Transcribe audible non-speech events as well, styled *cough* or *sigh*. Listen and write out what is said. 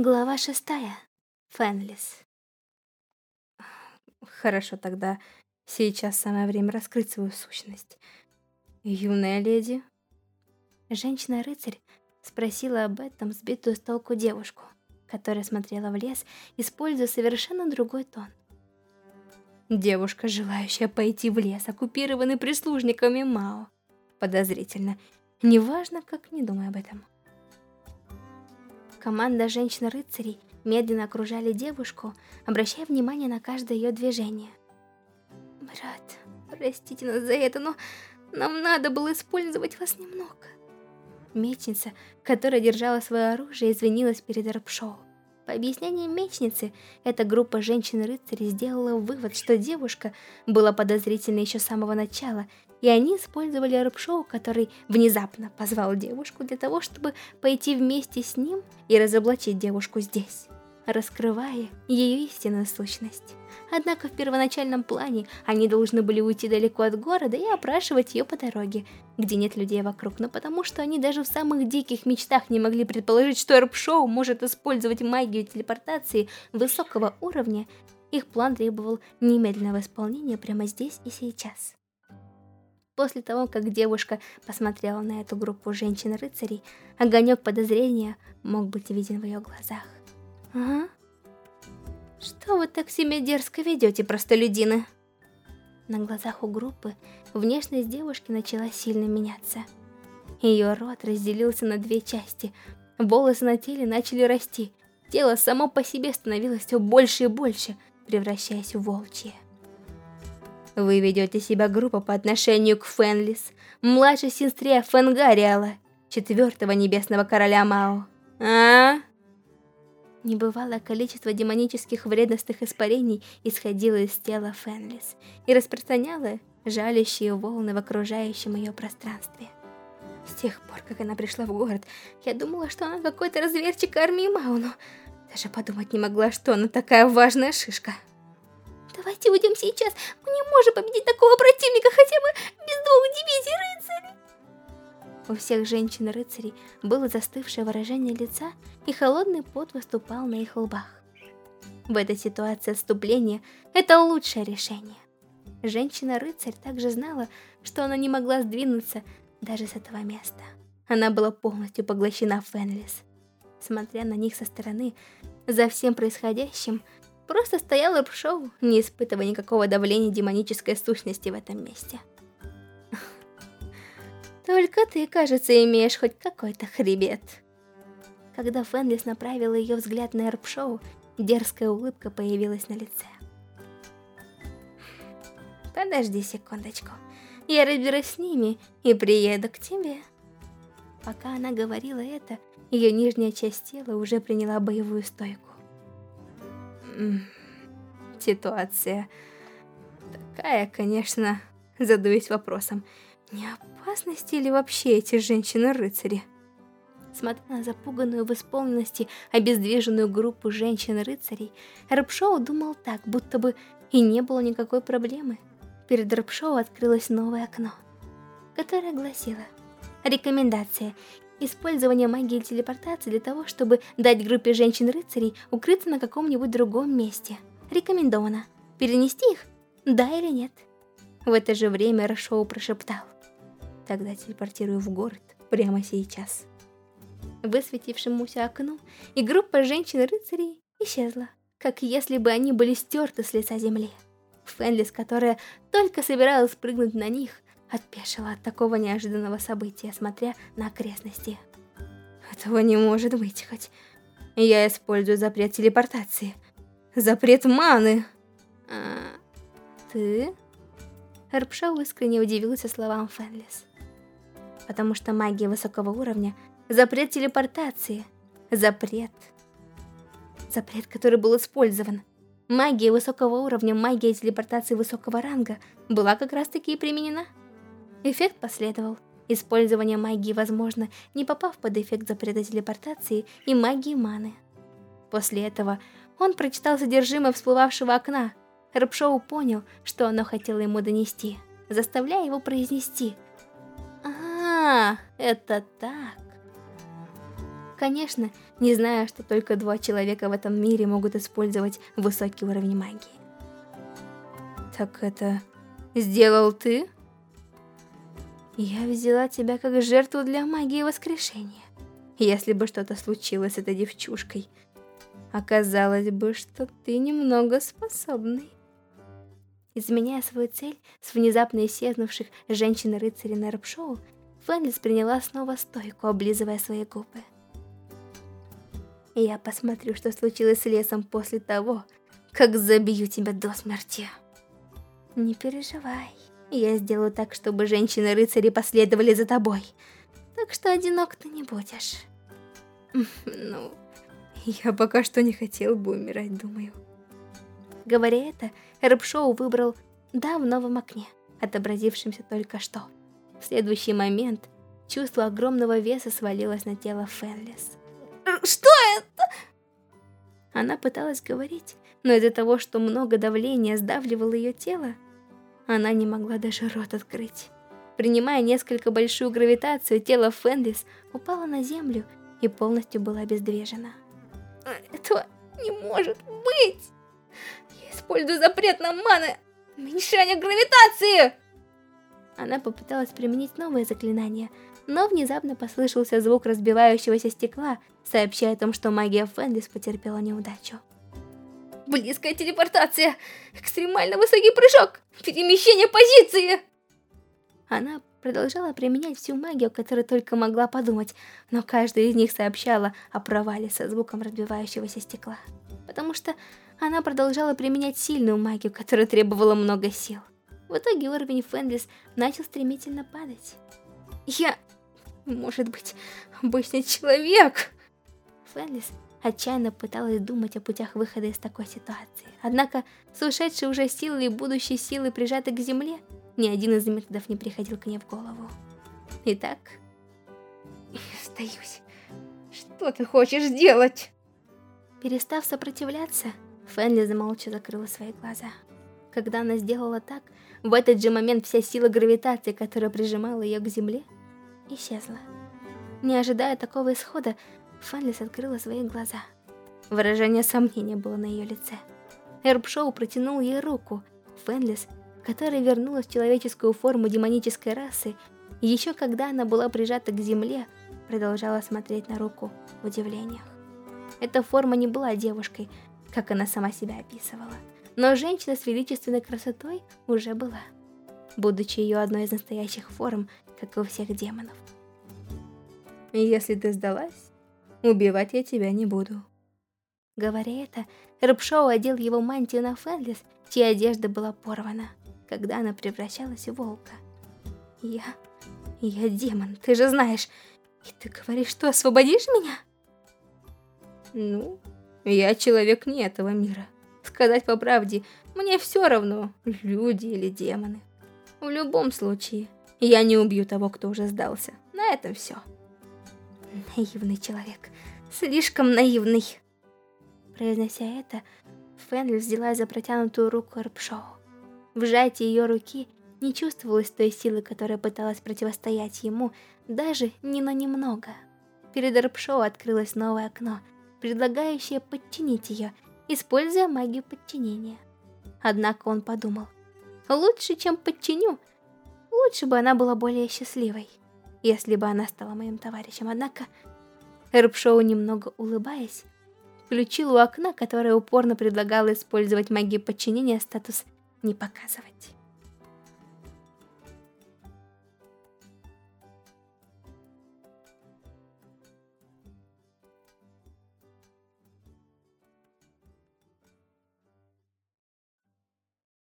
Глава шестая. Фенлис. Хорошо, тогда сейчас самое время раскрыть свою сущность. Юная леди. Женщина-рыцарь спросила об этом сбитую с толку девушку, которая смотрела в лес, используя совершенно другой тон. Девушка, желающая пойти в лес, оккупированный прислужниками Мао. Подозрительно. Неважно, как не думай об этом. Команда женщин-рыцарей медленно окружали девушку, обращая внимание на каждое ее движение. «Брат, простите нас за это, но нам надо было использовать вас немного». Мечница, которая держала свое оружие, извинилась перед Рапшоу. По объяснениям мечницы, эта группа женщин-рыцарей сделала вывод, что девушка была подозрительна еще с самого начала и они использовали рэп-шоу, который внезапно позвал девушку для того, чтобы пойти вместе с ним и разоблачить девушку здесь, раскрывая ее истинную сущность. Однако в первоначальном плане они должны были уйти далеко от города и опрашивать ее по дороге, где нет людей вокруг, но потому что они даже в самых диких мечтах не могли предположить, что рэп-шоу может использовать магию телепортации высокого уровня, их план требовал немедленного исполнения прямо здесь и сейчас. После того, как девушка посмотрела на эту группу женщин-рыцарей, огонек подозрения мог быть виден в ее глазах. «Ага. Что вы так себя дерзко ведете, простолюдины?» На глазах у группы внешность девушки начала сильно меняться. Ее рот разделился на две части, волосы на теле начали расти, тело само по себе становилось все больше и больше, превращаясь в волчье. Вы ведете себя грубо по отношению к Фенлис, младшей сестре Фенгариала, четвертого небесного короля Мао. А? Небывалое количество демонических вредностных испарений исходило из тела Фенлис и распространяло жалящие волны в окружающем ее пространстве. С тех пор, как она пришла в город, я думала, что она какой-то разверчик армии Мао, но даже подумать не могла, что она такая важная шишка. Давайте уйдем сейчас. Мы не можем победить такого противника хотя бы без двух дивизий рыцарей. У всех женщин-рыцарей было застывшее выражение лица, и холодный пот выступал на их лбах. В этой ситуации отступление – это лучшее решение. Женщина-рыцарь также знала, что она не могла сдвинуться даже с этого места. Она была полностью поглощена Фенлис. Смотря на них со стороны, за всем происходящим – Просто стояла в шоу, не испытывая никакого давления демонической сущности в этом месте. Только ты, кажется, имеешь хоть какой-то хребет. Когда Фенлис направила ее взгляд на эрп-шоу, дерзкая улыбка появилась на лице. Подожди секундочку. Я разберусь с ними и приеду к тебе. Пока она говорила это, ее нижняя часть тела уже приняла боевую стойку ситуация такая, конечно, задаюсь вопросом, не опасности ли вообще эти женщины-рыцари? Смотря на запуганную в исполненности обездвиженную группу женщин-рыцарей, Рэпшоу думал так, будто бы и не было никакой проблемы. Перед Рэпшоу открылось новое окно, которое гласило «Рекомендация. Использование магии телепортации для того, чтобы дать группе женщин-рыцарей укрыться на каком-нибудь другом месте. Рекомендовано. Перенести их? Да или нет? В это же время Рашоу прошептал. Тогда телепортирую в город прямо сейчас. Высветившемуся окну, и группа женщин-рыцарей исчезла, как если бы они были стерты с лица земли. Фенлис, которая только собиралась прыгнуть на них, Отпешила от такого неожиданного события, смотря на окрестности. Этого не может быть, хоть я использую запрет телепортации. Запрет маны. А, ты? Эрпшау искренне удивился словам Фенлис. Потому что магия высокого уровня — запрет телепортации. Запрет. Запрет, который был использован. Магия высокого уровня, магия телепортации высокого ранга была как раз таки и применена. Эффект последовал. Использование магии возможно, не попав под эффект запрета телепортации и магии маны. После этого он прочитал содержимое всплывавшего окна. Рэпшоу понял, что оно хотело ему донести, заставляя его произнести. «А, это так». Конечно, не зная, что только два человека в этом мире могут использовать высокий уровень магии. Так это сделал ты? Я взяла тебя как жертву для магии воскрешения. Если бы что-то случилось с этой девчушкой, оказалось бы, что ты немного способный. Изменяя свою цель с внезапно исчезнувших женщин-рыцарей на рэп-шоу, Фэнлис приняла снова стойку, облизывая свои губы. Я посмотрю, что случилось с лесом после того, как забью тебя до смерти. Не переживай. Я сделаю так, чтобы женщины-рыцари последовали за тобой. Так что одинок ты не будешь. *laughs* Ну, я пока что не хотел бы умирать, думаю. Говоря это, Рэпшоу выбрал «да» в новом окне, отобразившемся только что. В следующий момент чувство огромного веса свалилось на тело Фенлис. «Что это?» Она пыталась говорить, но из-за того, что много давления сдавливало ее тело, она не могла даже рот открыть. Принимая несколько большую гравитацию, тело Фенлис упало на землю и полностью было обездвижено. Этого не может быть! Я использую запрет на маны, уменьшение гравитации! Она попыталась применить новое заклинание, но внезапно послышался звук разбивающегося стекла, сообщая о том, что магия Фенлис потерпела неудачу. Близкая телепортация! Экстремально высокий прыжок! Перемещение позиции! Она продолжала применять всю магию, которую только могла подумать, но каждая из них сообщала о провале со звуком разбивающегося стекла. Потому что она продолжала применять сильную магию, которая требовала много сил. В итоге уровень Фенлис начал стремительно падать. Я... может быть, обычный человек? Фенлис отчаянно пыталась думать о путях выхода из такой ситуации. Однако, с ушедшей уже силой и будущей силой прижатой к земле, ни один из методов не приходил к ней в голову. Итак... Я сдаюсь. Что ты хочешь сделать? Перестав сопротивляться, Фенли замолча закрыла свои глаза. Когда она сделала так, в этот же момент вся сила гравитации, которая прижимала ее к земле, исчезла. Не ожидая такого исхода, Фанлис открыла свои глаза. Выражение сомнения было на ее лице. Эрбшоу протянул ей руку. Фенлис, которая вернулась в человеческую форму демонической расы, еще когда она была прижата к земле, продолжала смотреть на руку в удивлениях. Эта форма не была девушкой, как она сама себя описывала, но женщина с величественной красотой уже была, будучи ее одной из настоящих форм, как и у всех демонов. Если ты сдалась, Убивать я тебя не буду. Говоря это, Рыбшоу одел его мантию на Фенлис, чья одежда была порвана, когда она превращалась в волка. Я... я демон, ты же знаешь. И ты говоришь, что освободишь меня? Ну, я человек не этого мира. Сказать по правде, мне все равно, люди или демоны. В любом случае, я не убью того, кто уже сдался. На этом все. Наивный человек. Слишком наивный. Произнося это, Фенли взяла за протянутую руку Эрпшоу. В сжатии ее руки не чувствовалось той силы, которая пыталась противостоять ему, даже не на немного. Перед Эрпшоу открылось новое окно, предлагающее подчинить ее, используя магию подчинения. Однако он подумал, лучше, чем подчиню, лучше бы она была более счастливой если бы она стала моим товарищем. Однако Эрбшоу, немного улыбаясь, включил у окна, которое упорно предлагало использовать магию подчинения, статус «не показывать».